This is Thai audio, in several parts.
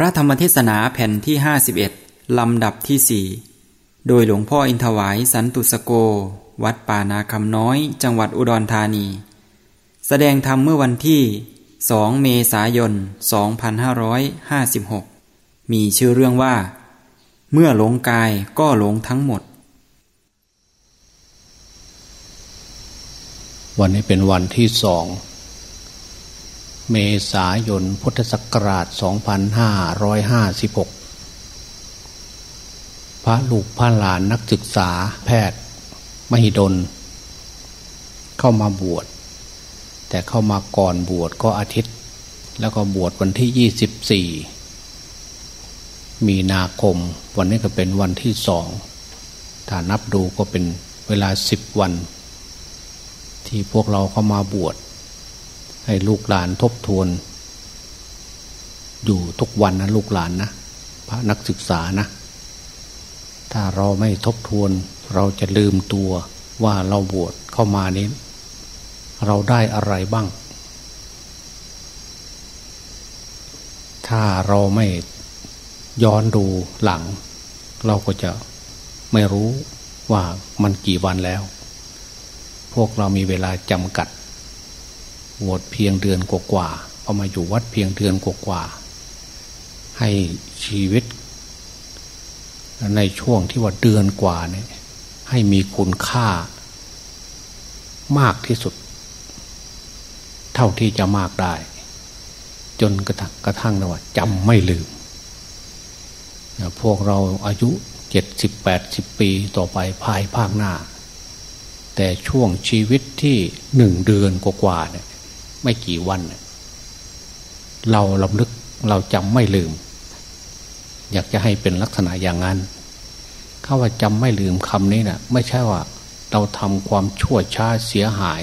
ระธรรมเทศนาแผ่นที่ 51 ลำดับที่ 4 โดยหลวงพ่ออินทวายสันตุสโก วัดป่านาคำน้อย จังหวัดอุดรธานี แสดงธรรมเมื่อวันที่ 2 เมษายน 2556 มีชื่อเรื่องว่า เมื่อหลงกายก็หลงทั้งหมด วันนี้เป็นวันที่สอง เมษายนพุทธศักราช 2556 พระลูกพระหลานนักศึกษาแพทย์ มหิดล เข้ามาบวช แต่เข้ามาก่อนบวชก็อาทิตย์ แล้วก็บวชวันที่ 24 มีนาคม วันนี้ก็เป็นวันที่สอง ถ้านับดูก็เป็นเวลาสิบวัน ที่พวกเราเข้ามาบวช ให้ลูกหลานทบทวน อยู่ทุกวันนะลูกหลานนะพระนักศึกษานะ ถ้าเราไม่ทบทวน เราจะลืมตัวว่าเราบวชเข้ามานี้ เราได้อะไรบ้าง ถ้าเราไม่ย้อนดูหลัง เราก็จะไม่รู้ว่ามันกี่วันแล้ว พวกเรามีเวลาจำกัด บวชเพียงเดือนกว่าๆเอามาอยู่วัดเพียงเดือนกว่าๆให้ชีวิต ในช่วงที่ว่าเดือนกว่าเนี่ยให้มีคุณค่ามากที่สุด เท่าที่จะมากได้ จนกระทั่งกระทั่งนะว่าจำไม่ลืม พวกเราอายุเจ็ดสิบแปดสิบปีต่อไปภายภาคหน้า แต่ช่วงชีวิตที่หนึ่งเดือนกว่าๆเนี่ย ไม่กี่วัน เราลำลึกเราจำไม่ลืม อยากจะให้เป็นลักษณะอย่างนั้นข้าว่าจำไม่ลืมคำนี้นะ่ะ ไม่ใช่ว่าเราทำความชั่วช้าเสียหาย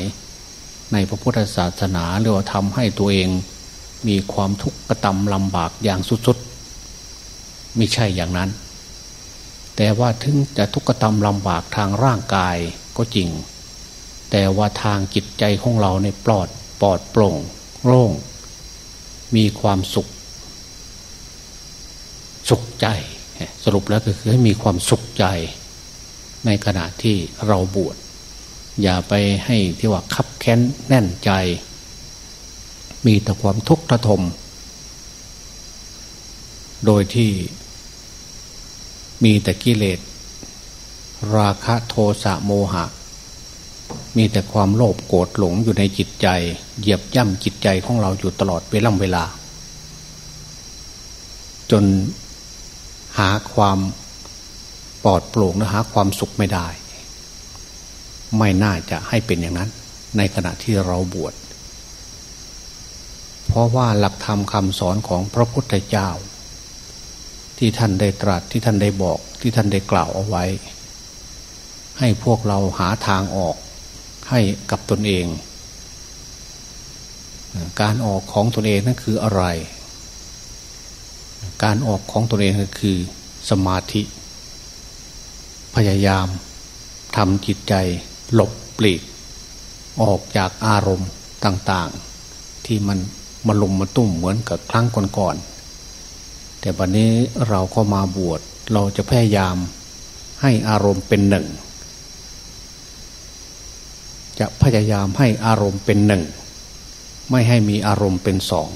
ในพระพุทธศาสนาหรือว่าทำให้ตัวเองมีความทุกข์กระตำลำบากอย่างสุดๆไม่ใช่อย่างนั้น แต่ว่าถึงจะทุกข์กระตำลำบากทางร่างกายก็จริง แต่ว่าทางจิตใจของเราในปลอด ปลอดโปร่งโล่ง มีความสุข สุขใจ สรุปแล้วก็คือให้มีความสุขใจ ในขณะที่เราบวชอย่าไปให้ที่ว่าคับแค้นแน่นใจ มีแต่ความทุกข์ระทม โดยที่มีแต่กิเลส ราคะโทสะโมหะ มีแต่ความโลภโกรธหลงอยู่ในจิตใจ เหยียบย่ำจิตใจของเราอยู่ตลอดเวลาเวลา จนหาความปลอดโปร่งและหาความสุขไม่ได้ ไม่น่าจะให้เป็นอย่างนั้น ในขณะที่เราบวชเพราะว่าหลักธรรมคำสอนของพระพุทธเจ้า ที่ท่านได้ตรัสที่ท่านได้บอกที่ท่านได้กล่าวเอาไว้ ให้พวกเราหาทางออก ให้กับตนเอง การออกของตนเองนั่นคืออะไร การออกของตนเองก็คือสมาธิ พยายามทำจิตใจหลบปลีก ออกจากอารมณ์ต่างๆ ที่มันมาลมมาตุ้มเหมือนกับครั้งก่อนๆแต่วันนี้เราก็มาบวชเราจะพยายามให้อารมณ์เป็นหนึ่ง จะพยายามให้อารมณ์เป็นหนึ่ง ไม่ให้มีอารมณ์เป็นสอง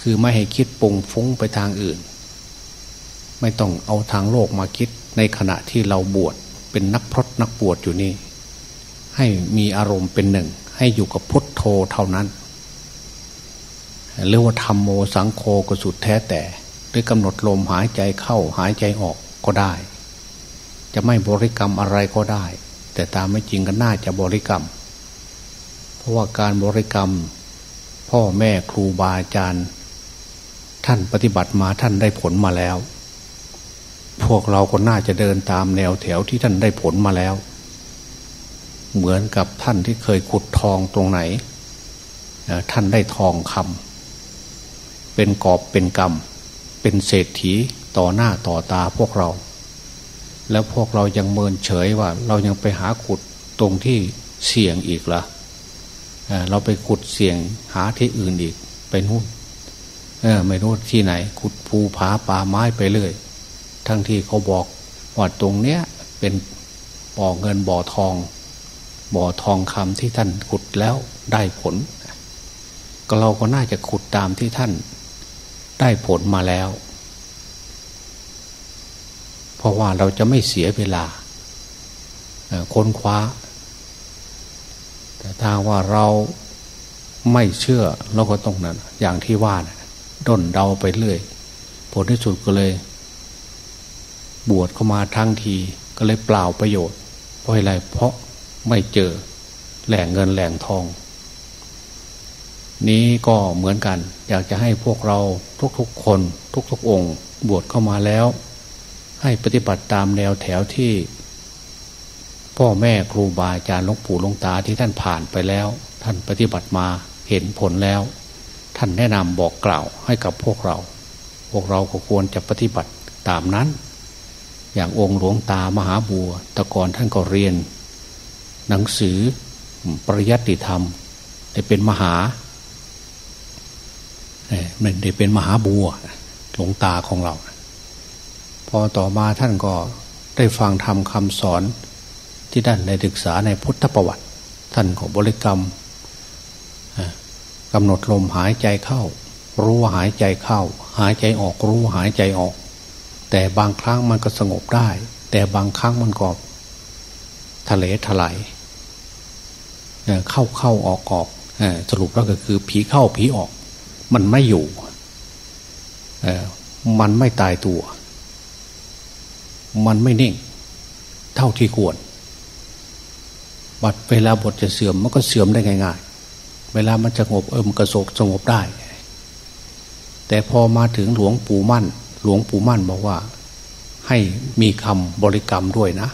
คือไม่ให้คิดปุงฟุ้งไปทางอื่น ไม่ต้องเอาทางโลกมาคิดในขณะที่เราบวชเป็นนักพรตนักบวชอยู่นี่ ให้มีอารมณ์เป็นหนึ่ง ให้อยู่กับพุทโธเท่านั้นเรียกว่าธรรมโมสังโฆก็สุดแท้แต่ด้วยกำหนดลมหายใจเข้าหายใจออกก็ได้ จะไม่บริกรรมอะไรก็ได้ แต่ตามไม่จริงก็น่าจะบริกรรมเราะว่าการบริกรรม พ่อแม่ครูบาอาจารย์ ท่านปฏิบัติมาท่านได้ผลมาแล้ว พวกเราก็น่าจะเดินตามแนวแถวที่ท่านได้ผลมาแล้ว เหมือนกับท่านที่เคยขุดทองตรงไหน ท่านได้ทองคำเป็นกอบเป็นกรรม เป็นเศรษฐีต่อหน้าต่อตาพวกเรา แล้วพวกเรายังเมินเฉยว่า เรายังไปหาขุดตรงที่เสี่ยงอีกละ่ะ เราไปขุดเสี่ยงหาที่อื่นอีกไปนู่นไม่รู้ที่ไหน ขุดภูผาป่าไม้ไปเรื่อยทั้งที่เขาบอกว่าตรงเนี้ยเป็นบ่อเงินบ่อทอง บ่อทองคำที่ท่านขุดแล้วได้ผล ก็เราก็น่าจะขุดตามที่ท่านได้ผลมาแล้ว เพราะว่าเราจะไม่เสียเวลาค้นคว้า แต่ถ้าว่าเราไม่เชื่อเราก็ต้องนั้น อย่างที่ว่านะด้นเดาไปเรื่อยผลที่สุดก็เลย บวชเข้ามาทั้งทีก็เลยเปล่าประโยชน์เพราะอะไรเพราะไม่เจอแหล่งเงินแหล่งทอง นี้ก็เหมือนกัน อยากจะให้พวกเราทุกๆคน ทุกๆองค์ บวชเข้ามาแล้ว ให้ปฏิบัติตามแนวแถวที่ พ่อแม่ครูบาอาจารย์หลวงปู่หลวงตาที่ท่านผ่านไปแล้ว ท่านปฏิบัติมาเห็นผลแล้ว ท่านแนะนำบอกกล่าวให้กับพวกเรา พวกเราก็ควรจะปฏิบัติตามนั้น อย่างองค์หลวงตามหาบัวแต่ก่อนท่านก็เรียน หนังสือปริยัติธรรมได้เป็นมหาเนี่ยได้เป็นมหาบัวหลวงตาของเรา พอต่อมาท่านก็ได้ฟังธรรมคำสอน ที่ด้านในศึกษาในพุทธประวัติ ท่านก็บริกรรมกำหนดลมหายใจเข้า รู้ว่าหายใจเข้า หายใจออกรู้ว่าหายใจออก แต่บางครั้งมันก็สงบได้ แต่บางครั้งมันก็ทะเลถลายเข้าเข้าออกออกสรุปแล้วก็คือผีเข้าผีออก มันไม่อยู่มันไม่ตายตัว มันไม่นิ่ง เท่าที่ควร บัดเวลาบทจะเสื่อมมันก็เสื่อมได้ง่ายๆ เวลามันจะสงบเออมันกระโศกสงบได้ แต่พอมาถึงหลวงปู่มั่น หลวงปู่มั่นบอกว่า ให้มีคำบริกรรมด้วยนะ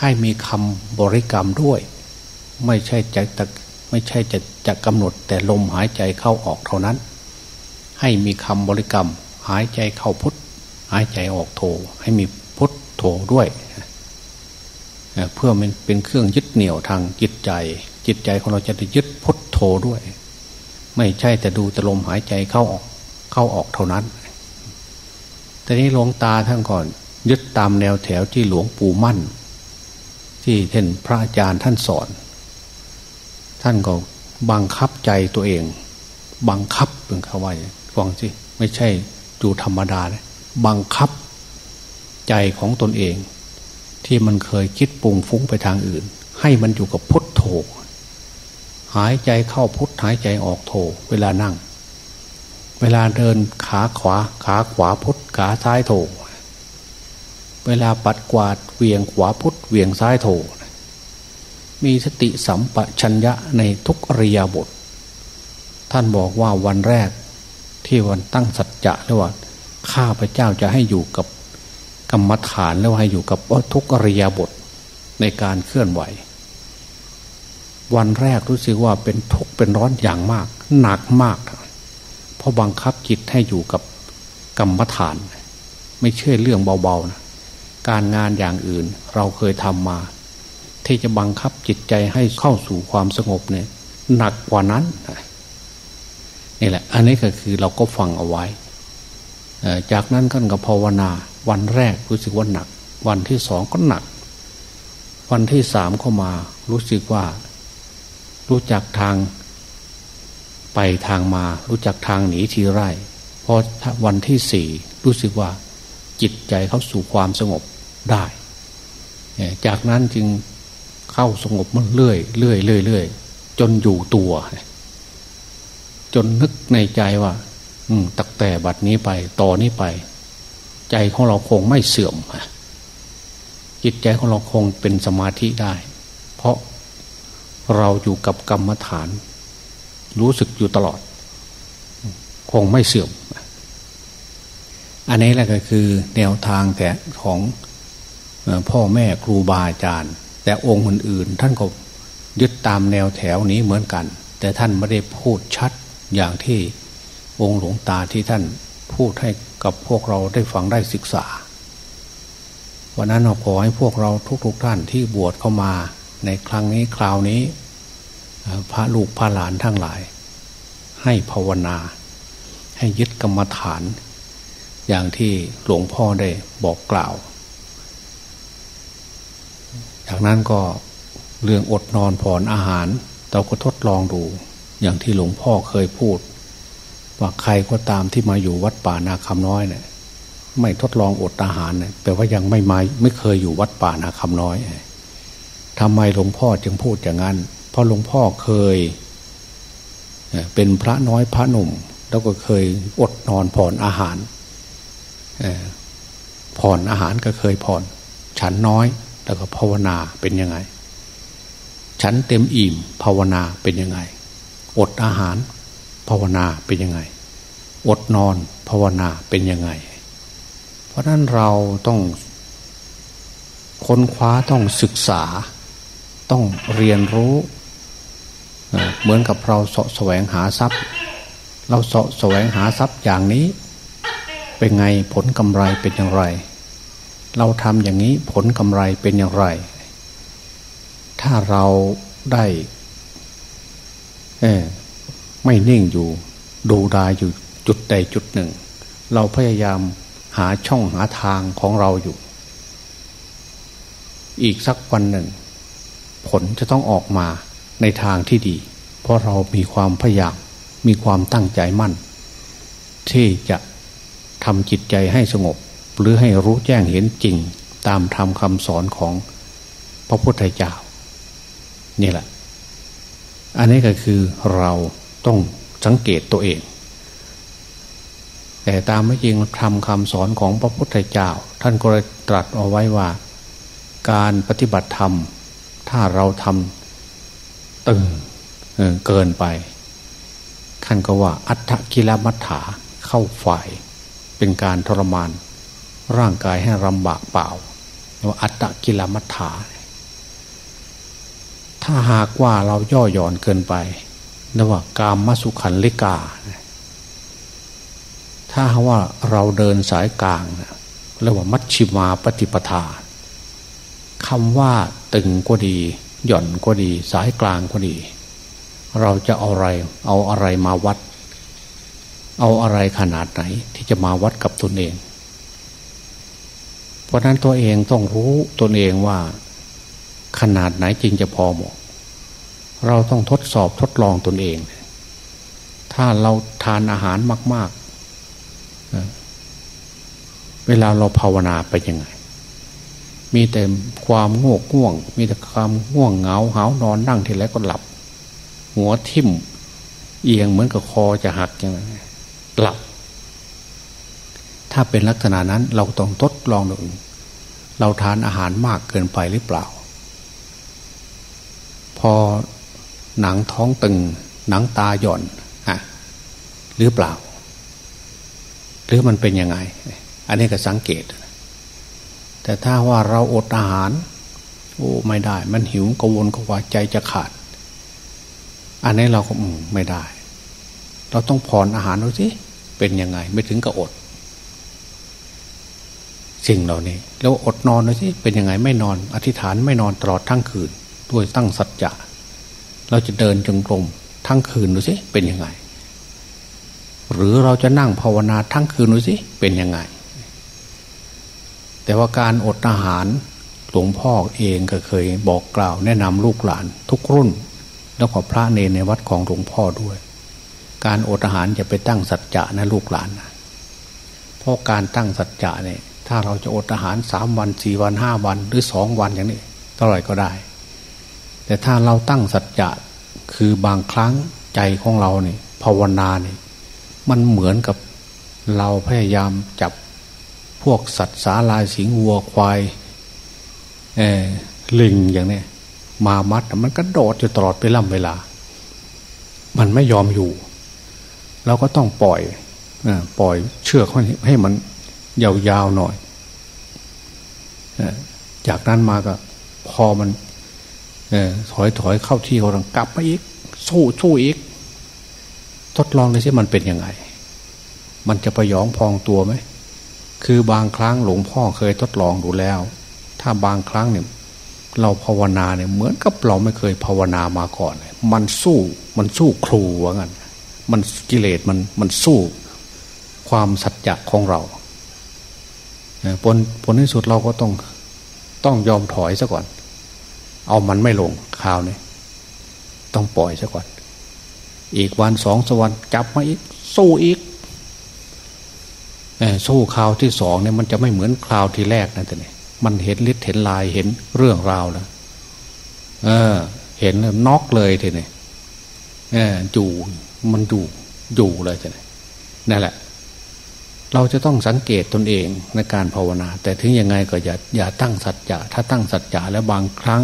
ให้มีคำบริกรรมด้วย ไม่ใช่จะจะไม่ใช่จะจะกำหนดแต่ลมหายใจเข้าออกเท่านั้น ให้มีคำบริกรรม หายใจเข้าพุทหายใจออกโทให้มีพุทโทด้วย เพื่อมันเป็นเครื่องยึดเหนี่ยวทางจิตใจ จิตใจของเราจะได้ยึดพุทโธด้วย ไม่ใช่แต่ดูแต่ลมหายใจเข้าออกเข้าออกเท่านั้นแต่นี้หลวงตาท่านก่อน ยึดตามแนวแถวที่หลวงปู่มั่น ที่ท่านพระอาจารย์ท่านสอน ท่านก็บังคับใจตัวเอง บังคับเป็นคำว่าฟังสิไม่ใช่ดูธรรมดาเลยบังคับใจของตนเอง ที่มันเคยคิดปรุงฟุ้งไปทางอื่น ให้มันอยู่กับพุทโธหายใจเข้าพุทหายใจออกโทเวลานั่ง เวลาเดินขาขวาขาขวาพุทขาซ้ายโทเวลาปัดกวาดเวียงขวาพุทเวียงซ้ายโทมีสติสัมปชัญญะในทุกอริยบท ท่านบอกว่าวันแรกที่วันตั้งสัจจะหรือว่าข้าพเจ้าจะให้อยู่กับ กรรมฐานแล้วให้อยู่กับทุกอริยบทในการเคลื่อนไหว วันแรกรู้สึกว่าเป็นทุกข์เป็นร้อนอย่างมาก หนักมาก เพราะบังคับจิตให้อยู่กับกรรมฐาน ไม่ใช่เรื่องเบาๆนะการงานอย่างอื่นเราเคยทำมา ที่จะบังคับจิตใจให้เข้าสู่ความสงบเนี่ยหนักกว่านั้นนี่แหละ อันนี้ก็คือเราก็ฟังเอาไว้ จากนั้นก็ภาวนา วันแรกรู้สึกว่าหนัก วันที่สองก็หนัก วันที่สามเข้ามารู้สึกว่า รู้จักทาง ไปทางมา รู้จักทางหนีทีไร่พอวันที่สี่รู้สึกว่า จิตใจเข้าสู่ความสงบได้ จากนั้นจึงเข้าสงบมันเรื่อยเรื่อยเรื่อยเรื่อยจนอยู่ตัว จนนึกในใจว่า อืมตักแต่บัดนี้ไปต่อนี้ไป ใจของเราคงไม่เสื่อมจิตใจของเราคงเป็นสมาธิได้ เพราะเราอยู่กับกรรมฐาน รู้สึกอยู่ตลอด คงไม่เสื่อม อันนี้แหละก็คือแนวทางแต่ของพ่อแม่ครูบาอาจารย์ แต่องค์อื่นๆท่านก็ยึดตามแนวแถวนี้เหมือนกัน แต่ท่านไม่ได้พูดชัดอย่างที่องค์หลวงตาที่ท่านพูดให้ กับพวกเราได้ฟังได้ศึกษา วันนั้นเราขอให้พวกเราทุกๆทท่านที่บวชเข้ามาในครั้งนี้คราวนี้พระลูกพระหลานทั้งหลาย ให้ภาวนา ให้ยึดกรรมฐาน อย่างที่หลวงพ่อได้บอกกล่าว จากนั้นก็เรื่องอดนอนผ่อนอาหาร เราก็ทดลองดู อย่างที่หลวงพ่อเคยพูด ว่าใครก็ตามที่มาอยู่วัดป่านาคำน้อยเนี่ยไม่ทดลองอดอาหารเนี่ยแปลว่ายังไม่มาไม่เคยอยู่วัดป่านาคำน้อยทำไมหลวงพ่อจึงพูดอย่างนั้น เพราะหลวงพ่อเคย เป็นพระน้อยพระหนุ่ม แล้วก็เคยอดนอนผ่อนอาหารผ่อนอาหารก็เคยผ่อน ฉันน้อยแล้วก็ภาวนาเป็นยังไง ฉันเต็มอิ่มภาวนาเป็นยังไง อดอาหาร ภาวนาเป็นยังไง อดนอนภาวนาเป็นยังไง เพราะนั้นเราต้องค้นคว้าต้องศึกษา ต้องเรียนรู้ เหมือนกับเราสะแสวงหาทรัพย์ เราสะแสวงหาทรัพย์อย่างนี้ เป็นไงผลกำไรเป็นอย่างไร เราทำอย่างนี้ผลกำไรเป็นอย่างไร ถ้าเราได้ ไม่นิ่งอยู่ ดูดายอยู่จุดใดจุดหนึ่ง เราพยายามหาช่องหาทางของเราอยู่ อีกสักวันหนึ่ง ผลจะต้องออกมาในทางที่ดี เพราะเรามีความพยายามมีความตั้งใจมั่น ที่จะทำจิตใจให้สงบ หรือให้รู้แจ้งเห็นจริงตามธรรมคำสอนของพระพุทธเจ้านี่แหละ อันนี้ก็คือเรา ต้องสังเกตตัวเอง แต่ตามไม่จริงทำคำสอนของพระพุทธเจ้า ท่านก็ตรัสเอาไว้ว่า การปฏิบัติธรรม ถ้าเราทำตึงเกินไปท่านก็ว่า อัตถกิลมัฏฐาเข้าฝ่าย เป็นการทรมาน ร่างกายให้ลำบากเปล่าว่าอัตตกิลมัฏฐาถ้าหากว่าเราย่อหย่อนเกินไป นะว่ากามมสุขันลิกา ถ้าว่าเราเดินสายกลางเรียกว่ามัชชิมาปฏิปทาคำว่าตึงก็ดี หย่อนก็ดี สายกลางก็ดี เราจะเอาอะไร เอาอะไรมาวัด เอาอะไรขนาดไหนที่จะมาวัดกับตนเอง เพราะนั้นตัวเองต้องรู้ตนเองว่า ขนาดไหนจริงจะพอเหมาะ เราต้องทดสอบทดลองตนเอง ถ้าเราทานอาหารมาก ๆ เวลาเราภาวนาไปยังไง มีแต่ความง่วงง่วง มีแต่ความง่วงเหงาหานอนนั่งทีไรก็หลับ หัวทิ่ม เอียงเหมือนกับคอจะหักอย่างนั้นหลับ ถ้าเป็นลักษณะนั้นเราต้องทดลองดูเราทานอาหารมากเกินไปหรือเปล่า พอ หนังท้องตึง หนังตาหย่อนอะหรือเปล่า หรือมันเป็นยังไง อันนี้ก็สังเกต แต่ถ้าว่าเราอดอาหาร โอ้ไม่ได้ มันหิวกวนกว่าใจจะขาด อันนี้เราก็ไม่ได้ เราต้องผ่อนอาหารดูสิเป็นยังไง ไม่ถึงกับอดสิ่งเหล่านี้ แล้วอดนอนดูสิเป็นยังไงไม่นอน อธิษฐานไม่นอนตลอดทั้งคืนด้วยตั้งสัจจะ เราจะเดินจงกรมทั้งคืนดูสิเป็นยังไง หรือเราจะนั่งภาวนาทั้งคืนดูสิเป็นยังไง แต่ว่าการอดอาหารหลวงพ่อเองก็เคยบอกกล่าว แนะนำลูกหลานทุกรุ่น แล้วก็พระเนในวัดของหลวงพ่อด้วย การอดอาหารอย่าไปตั้งสัจจะนะลูกหลานนะเพราะการตั้งสัจจะเนี่ยถ้าเราจะอดอาหารสามวันสี่วันห้าวันหรือสองวันอย่างนี้เท่าไหร่ก็ได้ แต่ถ้าเราตั้งสัจจะคือบางครั้งใจของเราเนี่ยภาวนาเนี่ยมันเหมือนกับเราพยายามจับพวกสัตว์สาลายสิงวัวควายเอลิงอย่างนี้มามัดมันก็โดดอยู่ตลอดไปล่ำเวลา มันไม่ยอมอยู่ เราก็ต้องปล่อยปล่อยเชือกให้มันยาวๆหน่อยจากนั้นมาก็พอมัน ถอยถอยเข้าที่เขากลับมาอีก สู้สู้อีก ทดลองเลยสิมันเป็นยังไง มันจะประยองพองตัวไหมคือบางครั้งหลวงพ่อเคยทดลองดูแล้ว ถ้าบางครั้งเนี่ย เราภาวนาเนี่ยเหมือนกับเราไม่เคยภาวนามาก่อนเลยมันสู้มันสู้ครูว่างั้นมันกิเลสมันมันสู้ความสัจจะของเราผลผลที่สุดเราก็ต้องต้องยอมถอยซะก่อน เอามันไม่ลงข่าวนี้ต้องปล่อยซะก่อน อีกวันสองสวรรค์จับมาอีก สู้อีกสู้คราวที่สองเนี่ยมันจะไม่เหมือนคราวที่แรกนะแต่เนี่ยมันเห็นฤทธิ์เห็นลายเห็นเรื่องราวแล้วเออ เห็นน็อกเลยทีนี้เออจู่มันอยู่อยู่เลยทีนี้นั่นแหละ เราจะต้องสังเกตตนเองในการภาวนา แต่ถึงยังไงก็อย่าอย่าตั้งสัจจะถ้าตั้งสัจจะแล้วบางครั้ง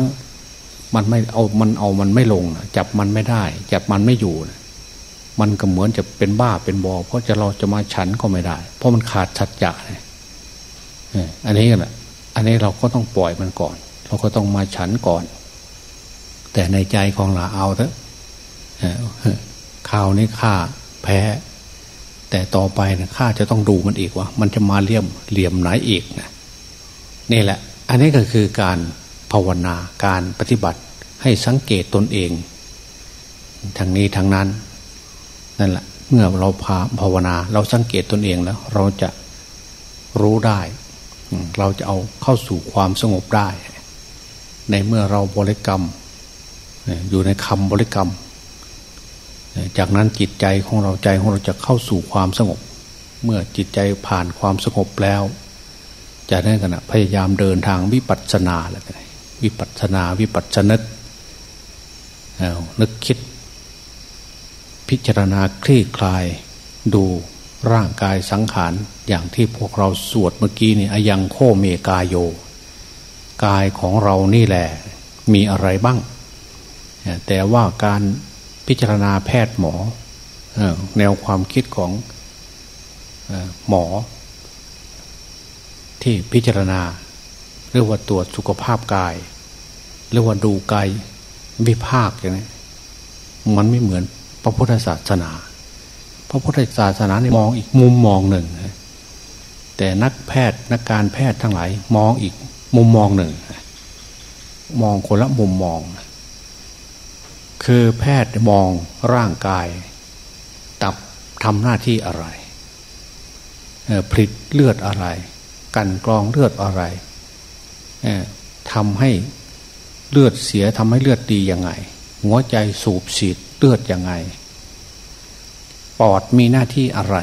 มันไม่เอามันเอามันไม่ลงจับมันไม่ได้ จับมันไม่อยู่นะมันก็เหมือนจะเป็นบ้าเป็นบอ เพราะจะเราจะมาฉันก็ไม่ได้ เพราะมันขาดสัจจะเนี่ยอันนี้แหละอันนี้เราก็ต้องปล่อยมันก่อน เราก็ต้องมาฉันก่อน แต่ในใจของเราเอาเถอะข่าวนี้ข้าแพ้ แต่ต่อไปนะข้าจะต้องดูมันอีกว่า มันจะมาเลี่ยมเหลี่ยมไหนอีกนะนี่แหละ อันนี้ก็คือการภาวนาการปฏิบัติ ให้สังเกตตนเองทางนี้ทางนั้นนั่นแหละเมื่อเราพาภาวนา เราสังเกตตนเองแล้ว เราจะรู้ได้ เราจะเอาเข้าสู่ความสงบได้ ในเมื่อเราบริกรรม อยู่ในคำบริกรรม จากนั้นจิตใจของเราใจของเราจะเข้าสู่ความสงบ เมื่อจิตใจผ่านความสงบแล้วจะได้กันนะพยายามเดินทางวิปัสสนาแล้ววิปัสสนาวิปัสสนึก นึกคิด พิจารณาคลี่คลายดูร่างกายสังขารอย่างที่พวกเราสวดเมื่อกี้นี่อยังโคเมกายโย กายของเรานี่แหละมีอะไรบ้าง แต่ว่าการพิจารณาแพทย์หมอ แนวความคิดของหมอ ที่พิจารณา เรียกว่าตรวจสุขภาพกาย เรียกว่าดูกาย วิภาคอย่างนี้มันไม่เหมือนพระพุทธศาสนา พระพุทธศาสนาเนี่ยมองอีกมุมมองหนึ่ง แต่นักแพทย์นักการแพทย์ทั้งหลายมองอีกมุมมองหนึ่ง มองคนละมุมมอง คือแพทย์มองร่างกาย ตับทำหน้าที่อะไรผลิตเลือดอะไร กันกรองเลือดอะไรทำให้ เลือดเสียทำให้เลือดดียังไง หัวใจสูบฉีดเลือดยังไง ปอดมีหน้าที่อะไร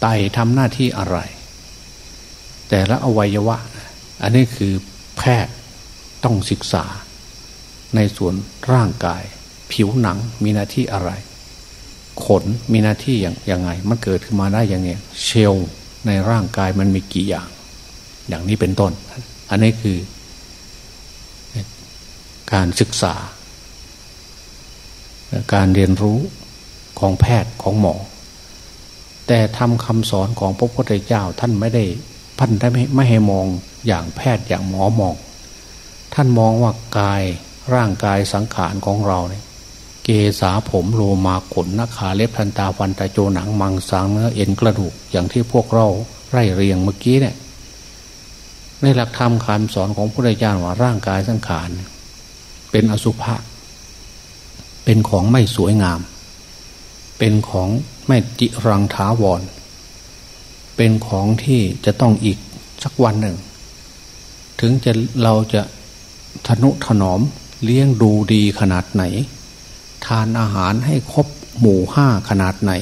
ไตทำหน้าที่อะไร แต่ละอวัยวะ อันนี้คือแพทย์ต้องศึกษา ในส่วนร่างกาย ผิวหนังมีหน้าที่อะไร ขนมีหน้าที่อย่างยังไง มันเกิดขึ้นมาได้ย่างไงเชลในร่างกายมันมีกี่อย่าง อย่างนี้เป็นต้น อันนี้คือ การศึกษา การเรียนรู้ของแพทย์ของหมอ แต่ทำคำสอนของพระพุทธเจ้าท่านไม่ได้พันได้ไม่ไม่ให้มองอย่างแพทย์อย่างหมอมอง ท่านมองว่ากายร่างกายสังขารของเราเนี่ยเกษาผมโลมาขนนักขาเล็บทันตาฟันตะโจหนังมังสังเนื้อเอ็นกระดูกอย่างที่พวกเราไร่เรียงเมื่อกี้เนี่ยในหลักธรรมคำสอนของพระพุทธเจ้าว่าร่างกายสังขาร เป็นอสุภะเป็นของไม่สวยงาม เป็นของไม่จิรังถาวร เป็นของที่จะต้องอีกสักวันหนึ่ง ถึงจะเราจะทนุถนอมเลี้ยงดูดีขนาดไหน ทานอาหารให้ครบหมู่ห้าขนาดไหน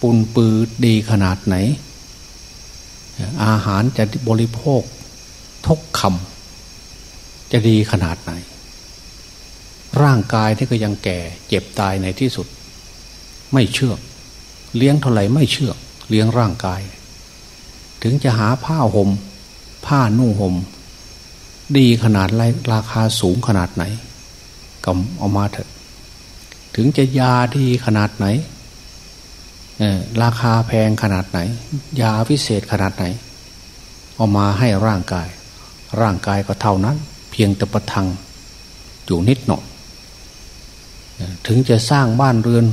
ปุนปือดีขนาดไหน อาหารจะบริโภคทุกคำจะดีขนาดไหน ร่างกายที่ก็ยังแก่เจ็บตายในที่สุด ไม่เชื่อเลี้ยงเท่าไหร่ไม่เชื่อเลี้ยงร่างกาย ถึงจะหาผ้าหม่มผ้านุ่งหม่มดีขนาดไรราคาสูงขนาดไหนก็เอามาเถอะ ถึงจะยาดีขนาดไหนราคาแพงขนาดไหน ยาพิเศษขนาดไหน เอามาให้ร่างกาย ร่างกายก็เท่านั้น เพียงแต่ประทังอยู่นิดหน่อย ถึงจะสร้างบ้านเรือน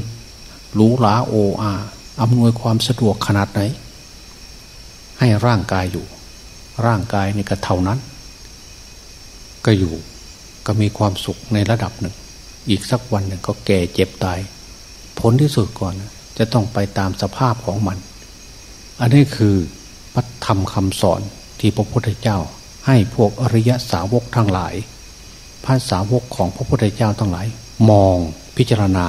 หรูหราโออาอำนวยความสะดวกขนาดไหน ให้ร่างกายอยู่ ร่างกายนี่ก็เท่านั้น ก็อยู่ก็มีความสุขในระดับหนึ่ง อีกสักวันหนึ่งก็แก่เจ็บตาย ผลที่สุดก่อนจะต้องไปตามสภาพของมัน อันนี้คือพระธรรมคำสอนที่พระพุทธเจ้าให้พวกอริยสาวกทั้งหลายพระสาวกของพระพุทธเจ้าทั้งหลาย มอง พิจารณา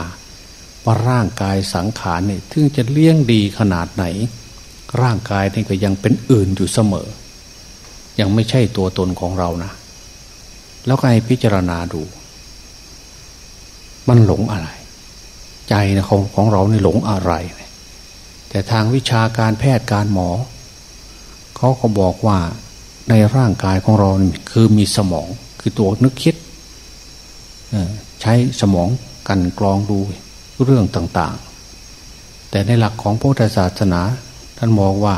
ว่าร่างกายสังขารเนี่ยถึงจะเลี้ยงดีขนาดไหน ร่างกายนี่ก็ยังเป็นอื่นอยู่เสมอ ยังไม่ใช่ตัวตนของเรานะ แล้วก็ให้พิจารณาดู มันหลงอะไร ใจนะของของเราเนี่หลงอะไร แต่ทางวิชาการแพทย์การหมอ เขาก็บอกว่าในร่างกายของเราคือมีสมองคือตัวนึกคิดใช้สมอง กันกรองดูเรื่องต่างๆ แต่ในหลักของพุทธศาสนา ท่านมองว่า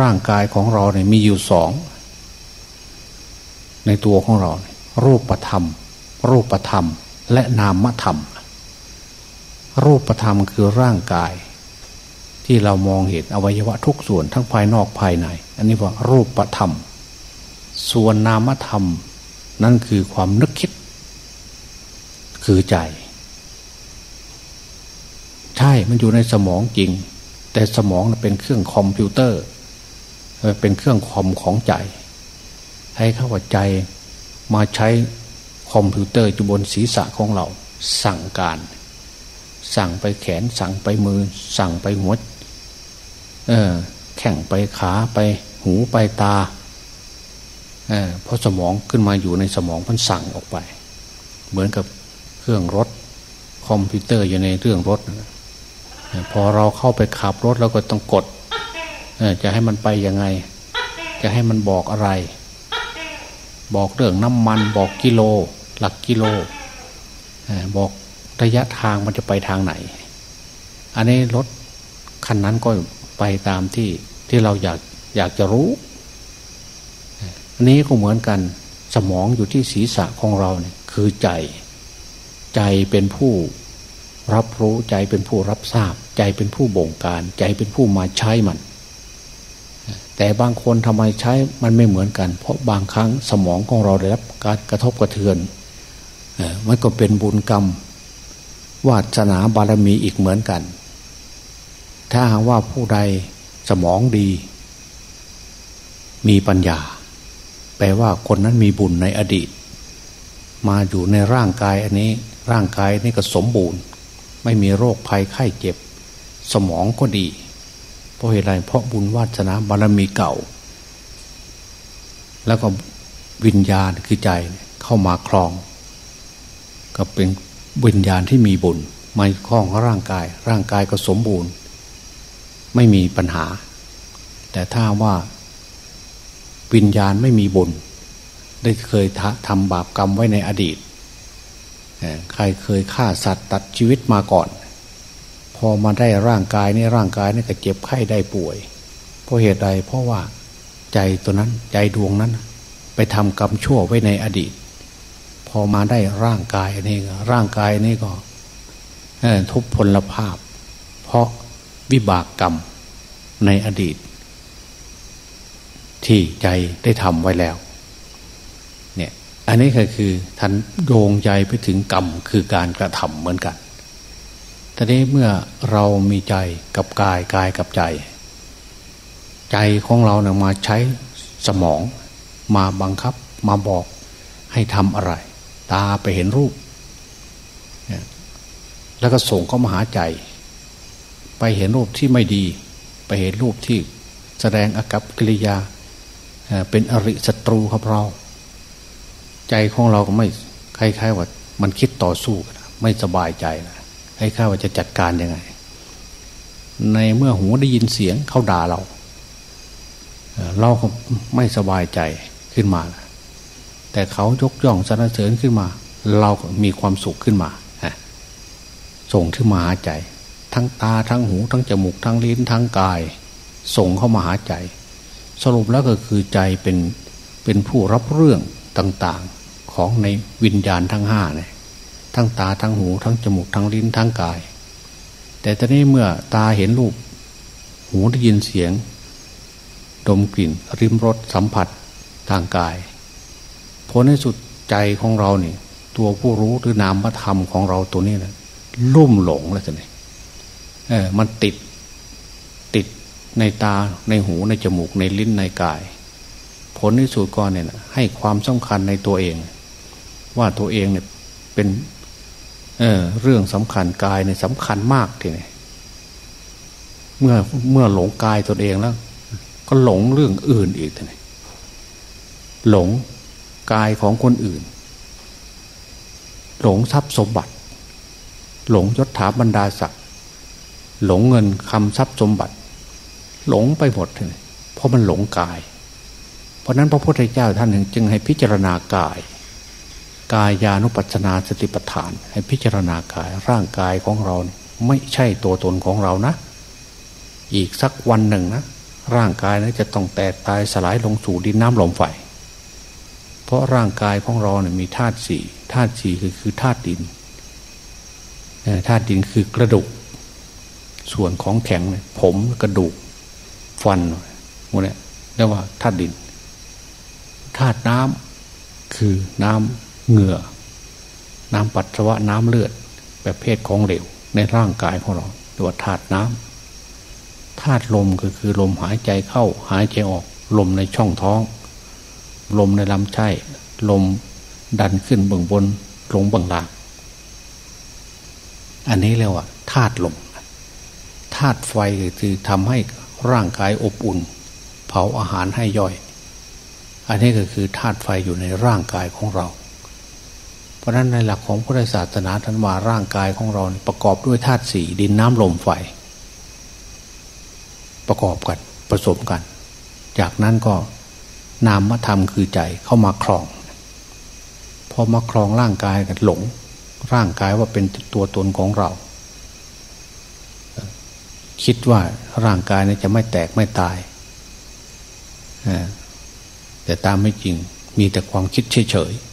ร่างกายของเราเนี่ยมีอยู่สอง ในตัวของเรา รูปธรรม รูปธรรม และนามธรรม รูปธรรมคือร่างกาย ที่เรามองเห็นอวัยวะทุกส่วนทั้งภายนอกภายใน อันนี้ว่ารูปธรรม ส่วนนามธรรม นั่นคือความนึกคิด คือใจ ใช่มันอยู่ในสมองจริง แต่สมองเป็นเครื่องคอมพิวเตอร์ เป็นเครื่องคอมของใจ ให้เข้าใจมาใช้คอมพิวเตอร์อยู่บนศีรษะของเรา สั่งการ สั่งไปแขน สั่งไปมือ สั่งไปหัวเออแข้งไปขาไปหูไปตาเออเพราะสมองขึ้นมาอยู่ในสมองมันสั่งออกไป เหมือนกับเครื่องรถคอมพิวเตอร์อยู่ในเครื่องรถ พอเราเข้าไปขับรถเราก็ต้องกดจะให้มันไปยังไง จะให้มันบอกอะไร บอกเรื่องน้ำมันบอกกิโล หลักกิโลบอกระยะทางมันจะไปทางไหน อันนี้รถคันนั้นก็ไปตามที่ที่เราอยากอยากจะรู้อันนี้ก็เหมือนกันสมองอยู่ที่ศีรษะของเราเนี่ยคือใจ ใจเป็นผู้ รับรู้ใจเป็นผู้รับทราบ ใจเป็นผู้บงการใจเป็นผู้มาใช้มัน แต่บางคนทำไมใช้มันไม่เหมือนกัน เพราะบางครั้งสมองของเราได้รับการกระทบกระเทือนมันก็เป็นบุญกรรม วาสนาบารมีอีกเหมือนกัน ถ้าหากว่าผู้ใดสมองดี มีปัญญา แปลว่าคนนั้นมีบุญในอดีต มาอยู่ในร่างกายอันนี้ร่างกายนี้ก็สมบูรณ์ ไม่มีโรคภัยไข้เจ็บ สมองก็ดี เพราะเหตุไรเพราะบุญวาสนาบารมีเก่า แล้วก็วิญญาณคือใจเข้ามาคลอง ก็เป็นวิญญาณที่มีบุญมาคล้องร่างกาย ร่างกายก็สมบูรณ์ ไม่มีปัญหา แต่ถ้าว่าวิญญาณไม่มีบุญ ได้เคยทำบาปกรรมไว้ในอดีต ใครเคยฆ่าสัตว์ตัดชีวิตมาก่อน พอมาได้ร่างกายนี่ร่างกายนี่ก็เจ็บไข้ได้ป่วย เพราะเหตุใดเพราะว่าใจตัวนั้นใจดวงนั้น ไปทำกรรมชั่วไว้ในอดีต พอมาได้ร่างกายนี่ร่างกายนี่ก็ทุพพลภาพ เพราะวิบากกรรมในอดีต ที่ใจได้ทำไว้แล้ว อันนี้ก็คือท่านโยงใจไปถึงกรรมคือการกระทำเหมือนกันทีนี้เมื่อเรามีใจกับกายกายกับใจ ใจของเราเนี่ยมาใช้สมองมาบังคับมาบอกให้ทำอะไร ตาไปเห็นรูป แล้วก็ส่งเข้ามาหาใจ ไปเห็นรูปที่ไม่ดี ไปเห็นรูปที่แสดงอากับกิริยา เป็นอริศัตรูกับเรา ใจของเราก็ไม่คล้ายๆว่า มันคิดต่อสู้กันไม่สบายใจนะคล้ายๆว่าจะจัดการยังไง ในเมื่อหูได้ยินเสียงเขาด่าเรา เราก็ไม่สบายใจขึ้นมา แต่เขายกย่องสรรเสริญขึ้นมา เราก็มีความสุขขึ้นมาส่งขึ้นมาหาใจ ทั้งตาทั้งหู ทั้งจมูกทั้งลิ้นทั้งกาย ส่งเข้ามาหาใจ สรุปแล้วก็คือใจเป็นเป็นผู้รับเรื่องต่าง ของในวิญญาณทั้งห้าเนี่ยทั้งตาทั้งหูทั้งจมูกทั้งลิ้นทั้งกาย แต่ตอนนี้เมื่อตาเห็นรูป หูได้ยินเสียง ดมกลิ่น ริมรสสัมผัสทางกายผลในสุดใจของเราเนี่ยตัวผู้รู้หรือนามธรรมของเราตัวนี้นะลุ่มหลงแล้วจะเนี่ยเออมันติดติดในตาในหูในจมูกในลิ้นในกาย ผลที่สุดก่อนเนี่ยให้ความสำคัญในตัวเอง ว่าตัวเองเนี่ยเป็นเออเรื่องสำคัญกายเนี่ยสำคัญมากทีนี้เมื่อเมื่อหลงกายตัวเองแล้ว ก็หลงเรื่องอื่นอีกทีนี้หลงกายของคนอื่น หลงทรัพย์สมบัติ หลงยศถาบรรดาศักดิ์หลงเงินคำทรัพย์สมบัติ หลงไปหมดเลยเพราะมันหลงกาย เพราะนั้นพระพุทธเจ้าท่านจึงให้พิจารณากาย กายานุปัสนาสติปัฏฐาน ให้พิจารณากายร่างกายของเราไม่ใช่ตัวตนของเรานะ อีกสักวันหนึ่งนะ ร่างกายนะจะต้องแตกตายสลายลงสู่ดินน้ำลมไฟเพราะร่างกายของเราเนี่ยมีธาตุสี่ธาตุสี่คือคือธาตุดินธาตุดินคือกระดูก ส่วนของแข็งเนี่ยผมกระดูก ฟันหมดเนี่ยเรียกว่าธาตุดินธาตุน้ำคือน้ำ เหงื่อ น้ำปัสสาวะน้ำเลือดแบบเพศของเหลวในร่างกายของเราเรียกว่าธาตุน้ำธาตุลมก็คือลมหายใจเข้าหายใจออก ลมในช่องท้อง ลมในลำไส้ลมดันขึ้นเบื้องบนลงเบื้องล่าง อันนี้เรียกว่าธาตุลมธาตุไฟคือทำให้ร่างกายอบอุ่น เผาอาหารให้ย่อย อันนี้ก็คือธาตุไฟอยู่ในร่างกายของเรา ราะนั้นในหลักของพุทธศาสนาท่านว่าร่างกายของเราประกอบด้วยธาตุสี่ดินน้ำลมไฟ ประกอบกันผสมกัน จากนั้นก็นามธรรมคือใจเข้ามาครอง พอมาครองร่างกายกันหลง ร่างกายว่าเป็นตัวตนของเรา คิดว่าร่างกายนี้จะไม่แตกไม่ตาย แต่ตามไม่จริงมีแต่ความคิดเฉยๆ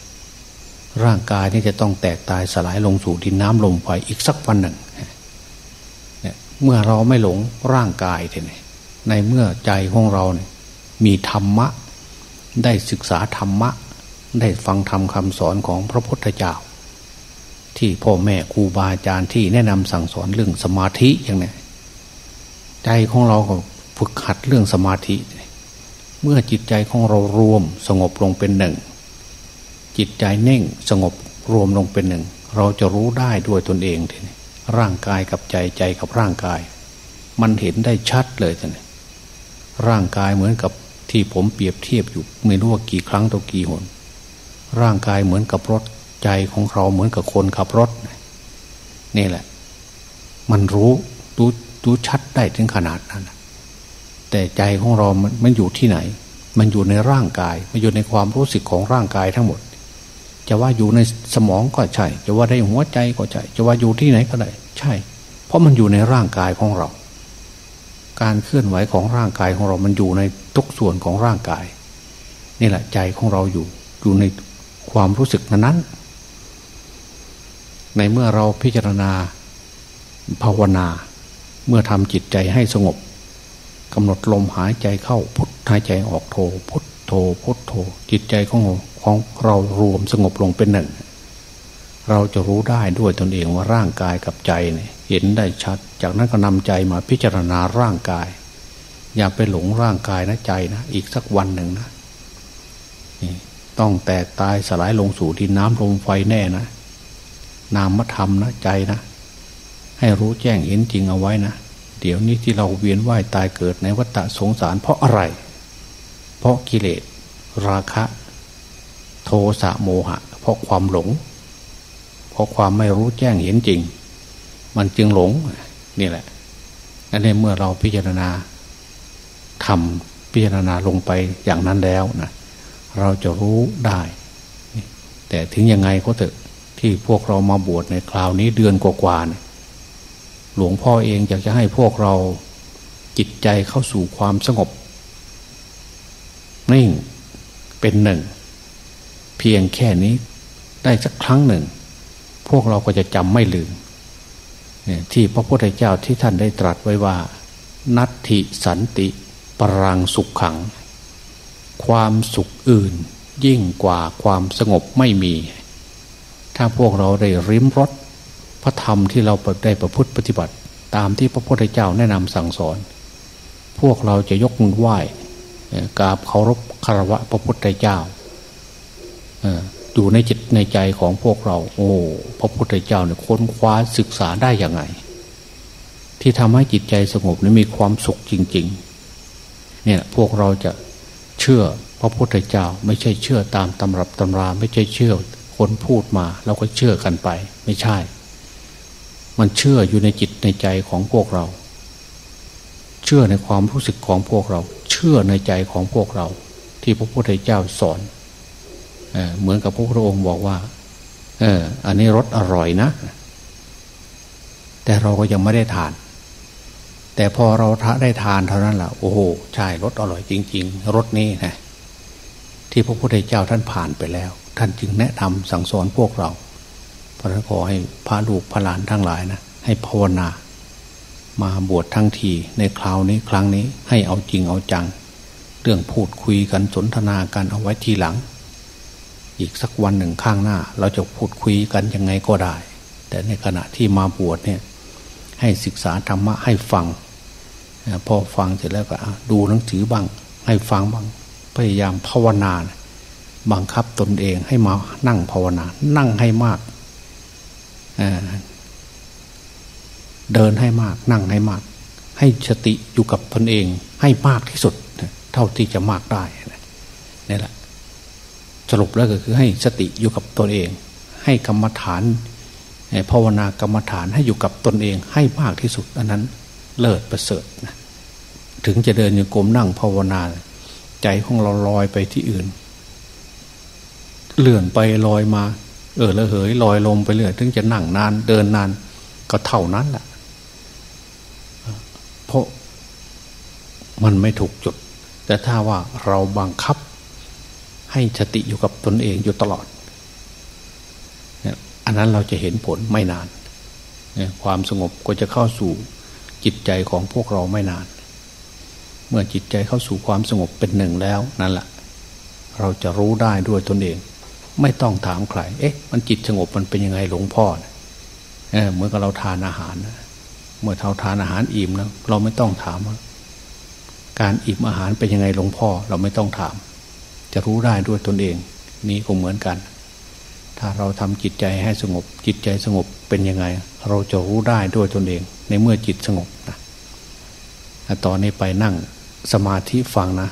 ร่างกายนี้จะต้องแตกตายสลายลงสู่ดินน้ำลมไฟอีกสักวันหนึ่งเมื่อเราไม่หลงร่างกายทีนี้ในเมื่อใจของเราเนี่ยมีธรรมะ ได้ศึกษาธรรมะ ได้ฟังธรรมคำสอนของพระพุทธเจ้า ที่พ่อแม่ครูบาอาจารย์ที่แนะนำสั่งสอนเรื่องสมาธิอย่างนี้ใจของเราก็ฝึกหัดเรื่องสมาธิ เมื่อจิตใจของเรารวมสงบลงเป็นหนึ่ง จิตใจเน่งสงบรวมลงเป็นหนึ่ง เราจะรู้ได้ด้วยตนเองทีนี้ร่างกายกับใจใจกับร่างกาย มันเห็นได้ชัดเลยทีนี้ร่างกายเหมือนกับที่ผมเปรียบเทียบอยู่ไม่รู้ว่ากี่ครั้งต่อกี่หน ร่างกายเหมือนกับรถใจของเราเหมือนกับคนขับรถ นี่แหละ มันรู้รู้รู้ชัดได้ถึงขนาดนั้นแต่ใจของเรามันมันอยู่ที่ไหน มันอยู่ในร่างกาย มันอยู่ในความรู้สึกของร่างกายทั้งหมด จะว่าอยู่ในสมองก็ใช่ จะว่าในหัวใจก็ใช่ จะว่าอยู่ที่ไหนก็ได้ ใช่ เพราะมันอยู่ในร่างกายของเรา การเคลื่อนไหวของร่างกายของเรา มันอยู่ในทุกส่วนของร่างกาย นี่แหละใจของเราอยู่ อยู่ในความรู้สึกนั้น ในเมื่อเราพิจารณาภาวนา เมื่อทำจิตใจให้สงบกำหนดลมหายใจเข้าพุทหายใจออกโทพุทโทพุทโทจิตใจของ ของเรารวมสงบลงเป็นหนึ่ง เราจะรู้ได้ด้วยตนเองว่าร่างกายกับใจเนี่ยเห็นได้ชัด จากนั้นก็นำใจมาพิจารณาร่างกาย อย่าไปหลงร่างกายนะใจนะ อีกสักวันหนึ่งนะนี่ต้องแตกตายสลายลงสู่ดินน้ำลมไฟแน่นะ นามธรรมนะใจนะ ให้รู้แจ้งเห็นจริงเอาไว้นะ เดี๋ยวนี้ที่เราเวียนว่ายตายเกิดในวัฏสงสารเพราะอะไร เพราะกิเลสราคะ โทสะโมหะ เพราะความหลง เพราะความไม่รู้แจ้งเห็นจริง มันจึงหลงนี่แหละอันนี้เมื่อเราพิจารณาทำพิจารณาลงไปอย่างนั้นแล้วนะเราจะรู้ได้ แต่ถึงยังไงก็เถอะที่พวกเรามาบวชในคราวนี้เดือนกว่าๆนี่ยหลวงพ่อเองอยากจะให้พวกเราจิตใจเข้าสู่ความสงบนิ่งเป็นหนึ่ง เพียงแค่นี้ได้สักครั้งหนึ่ง พวกเราก็จะจำไม่ลืมที่พระพุทธเจ้าที่ท่านได้ตรัสไว้ว่า นัตถิสันติปรังสุขขัง ความสุขอื่นยิ่งกว่าความสงบไม่มี ถ้าพวกเราได้ริมรถพระธรรมที่เราได้ประพฤติปฏิบัติ ตามที่พระพุทธเจ้าแนะนำสั่งสอน พวกเราจะยกมือไหว้กราบเคารพคารวะพระพุทธเจ้า อยู่ในจิตในใจของพวกเรา โอ้พระพุทธเจ้าเนี่ยค้นคว้าศึกษาได้ย่างไง ที่ทำให้จิตใจสงบนี่มีความสุขจริง ๆ เนี่ยพวกเราจะเชื่อพระพุทธเจ้าไม่ใช่เชื่อตามตำรับตำรา ไม่ใช่เชื่อคนพูดมาเราก็เชื่อกันไป ไม่ใช่ มันเชื่ออยู่ในจิตในใจของพวกเรา เชื่อในความรู้สึกของพวกเรา เชื่อในใจของพวกเรา ที่พระพุทธเจ้าสอน เหมือนกับพระพุทธองค์บอกว่า เออ อันนี้รสอร่อยนะ แต่เราก็ยังไม่ได้ทาน แต่พอเราได้ทานเท่านั้นแหละโอ้โหใช่รสอร่อยจริง ๆรสนี้นะที่พระพุทธเจ้าท่านผ่านไปแล้ว ท่านจึงแนะนำสั่งสอนพวกเราพระขอให้พระลูกพระหลานทั้งหลายนะให้ภาวนา มาบวชทั้งทีในคราวนี้ครั้งนี้ให้เอาจริงเอาจัง เรื่องพูดคุยกันสนทนากันเอาไว้ทีหลัง อีกสักวันหนึ่งข้างหน้า เราจะพูดคุยกันยังไงก็ได้ แต่ในขณะที่มาบวชเนี่ยให้ศึกษาธรรมะให้ฟัง พอฟังเสร็จแล้วก็ดูหนังสือบ้าง ให้ฟังบ้าง พยายามภาวนา บังคับตนเองให้มานั่งภาวนา นั่งให้มาก เดินให้มาก นั่งให้มาก ให้สติอยู่กับตนเองให้มากที่สุด เท่าที่จะมากได้นี่แหละ สรุปแล้วก็คือให้สติอยู่กับตนเอง ให้กรรมฐานภาวนากรรมฐานให้อยู่กับตนเองให้มากที่สุดอันนั้นเลิศประเสริฐนะถึงจะเดินอยู่กรมนั่งภาวนา ใจของเราลอยไปที่อื่น เลื่อนไปลอยมา เออละเหยลอยลมไปเรื่อยถึงจะนั่งนาน เดินนานก็เท่านั้นแหละเพราะมันไม่ถูกจุด แต่ถ้าว่าเราบังคับ ให้สติอยู่กับตนเองอยู่ตลอด อันนั้นเราจะเห็นผลไม่นาน ความสงบก็จะเข้าสู่จิตใจของพวกเราไม่นาน เมื่อจิตใจเข้าสู่ความสงบเป็นหนึ่งแล้วนั่นแหละเราจะรู้ได้ด้วยตนเอง ไม่ต้องถามใคร เอ๊ะ มันจิตสงบมันเป็นยังไงหลวงพ่อเออเมื่อเราทานอาหารเมื่อเราทานอาหารอิ่มแล้วเราไม่ต้องถาม การอิ่มอาหารเป็นยังไงหลวงพ่อ เราไม่ต้องถาม จะรู้ได้ด้วยตนเอง นี้ก็เหมือนกัน ถ้าเราทำจิตใจให้สงบ จิตใจสงบเป็นยังไง เราจะรู้ได้ด้วยตนเอง ในเมื่อจิตสงบนะต่อนนี้ไปนั่งสมาธิฟังนะ